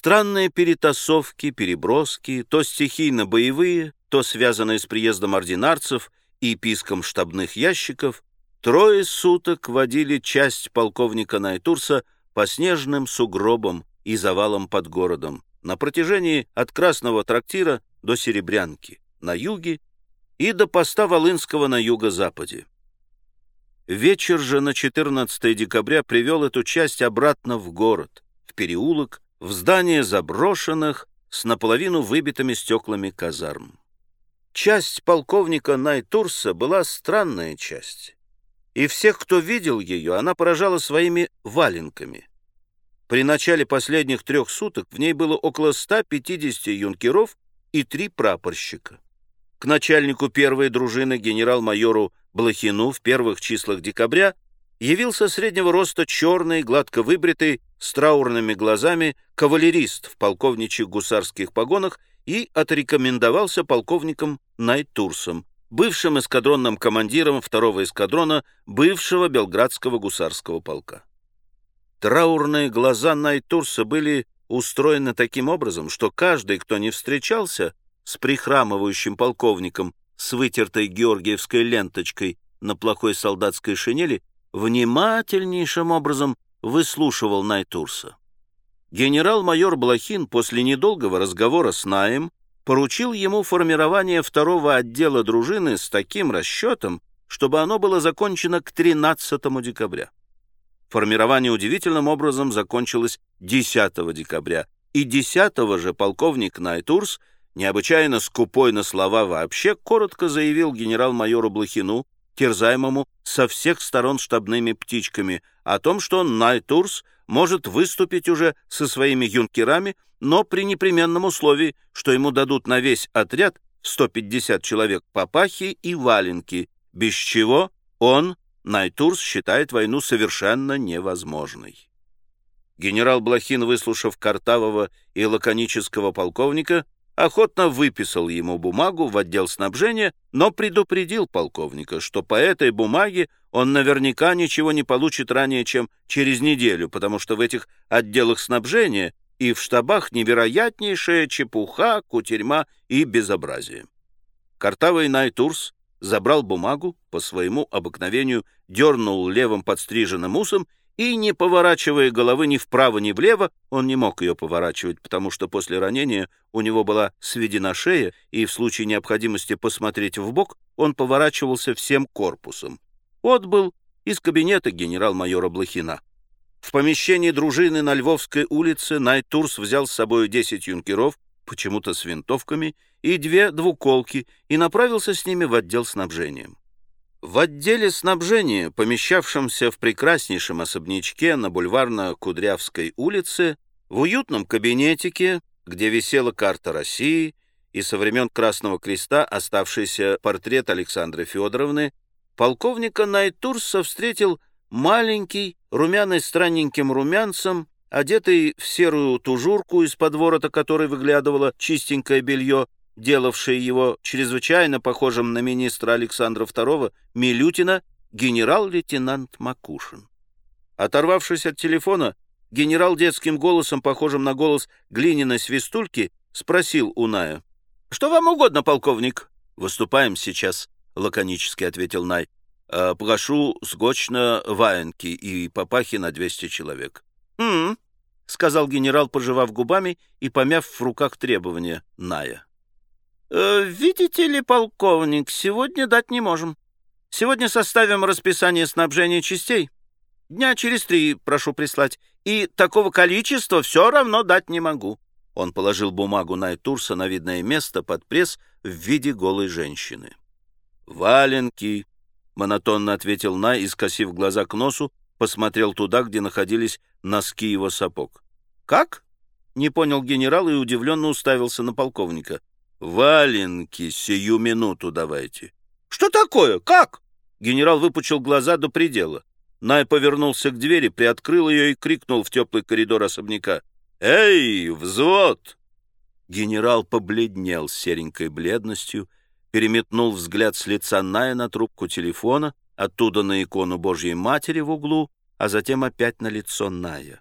Странные перетасовки, переброски, то стихийно-боевые, то связанные с приездом ординарцев и писком штабных ящиков, трое суток водили часть полковника Найтурса по снежным сугробам и завалам под городом на протяжении от Красного трактира до Серебрянки на юге и до поста Волынского на юго-западе. Вечер же на 14 декабря привел эту часть обратно в город, в переулок, в здание заброшенных с наполовину выбитыми стеклами казарм. Часть полковника Найтурса была странная часть, и всех, кто видел ее, она поражала своими валенками. При начале последних трех суток в ней было около 150 юнкеров и три прапорщика. К начальнику первой дружины генерал-майору Блохину в первых числах декабря явился среднего роста черный, гладко выбритый, с траурными глазами кавалерист в полковничьих гусарских погонах и отрекомендовался полковником Найтурсом, бывшим эскадронным командиром второго эскадрона бывшего Белградского гусарского полка. Траурные глаза Найтурса были устроены таким образом, что каждый, кто не встречался с прихрамывающим полковником с вытертой георгиевской ленточкой на плохой солдатской шинели, внимательнейшим образом выслушивал Найтурса. Генерал-майор Блохин после недолгого разговора с Наем поручил ему формирование второго отдела дружины с таким расчетом, чтобы оно было закончено к 13 декабря. Формирование удивительным образом закончилось 10 декабря, и 10 же полковник Найтурс, необычайно скупой на слова вообще, коротко заявил генерал-майору Блохину, терзаемому со всех сторон штабными птичками, о том, что Найтурс может выступить уже со своими юнкерами, но при непременном условии, что ему дадут на весь отряд 150 человек папахи и валенки, без чего он, Найтурс, считает войну совершенно невозможной. Генерал Блохин, выслушав картавого и лаконического полковника, охотно выписал ему бумагу в отдел снабжения, но предупредил полковника, что по этой бумаге он наверняка ничего не получит ранее, чем через неделю, потому что в этих отделах снабжения и в штабах невероятнейшая чепуха, кутерьма и безобразие. Картавый Найтурс забрал бумагу, по своему обыкновению дернул левым подстриженным усом и, не поворачивая головы ни вправо, ни влево, он не мог ее поворачивать, потому что после ранения у него была сведена шея, и в случае необходимости посмотреть в бок он поворачивался всем корпусом. Отбыл из кабинета генерал-майора Блохина. В помещении дружины на Львовской улице Найтурс взял с собой 10 юнкеров, почему-то с винтовками, и две двуколки, и направился с ними в отдел снабжения. В отделе снабжения, помещавшемся в прекраснейшем особнячке на бульварно-Кудрявской улице, в уютном кабинетике, где висела карта России и со времен Красного Креста оставшийся портрет Александры Федоровны, полковника Найтурса встретил маленький, румяный странненьким румянцем, одетый в серую тужурку, из-под ворота которой выглядывало чистенькое белье, делавший его чрезвычайно похожим на министра Александра II Милютина, генерал-лейтенант Макушин. Оторвавшись от телефона, генерал детским голосом, похожим на голос глиняной свистульки, спросил у Ная. «Что вам угодно, полковник?» «Выступаем сейчас», — лаконически ответил Най. «Э, «Прошу сгочно ваенки и папахи на 200 человек». «М-м», — сказал генерал, пожевав губами и помяв в руках требования Ная. Э, «Видите ли, полковник, сегодня дать не можем. Сегодня составим расписание снабжения частей. Дня через три прошу прислать. И такого количества все равно дать не могу». Он положил бумагу Найтурса на видное место под пресс в виде голой женщины. «Валенки», — монотонно ответил Най и, скосив глаза к носу, посмотрел туда, где находились носки его сапог. «Как?» — не понял генерал и удивленно уставился на полковника. «Валенки сию минуту давайте». «Что такое? Как?» Генерал выпучил глаза до предела. Най повернулся к двери, приоткрыл ее и крикнул в теплый коридор особняка. «Эй, взвод!» Генерал побледнел с серенькой бледностью, переметнул взгляд с лица Ная на трубку телефона, оттуда на икону Божьей Матери в углу, а затем опять на лицо Ная.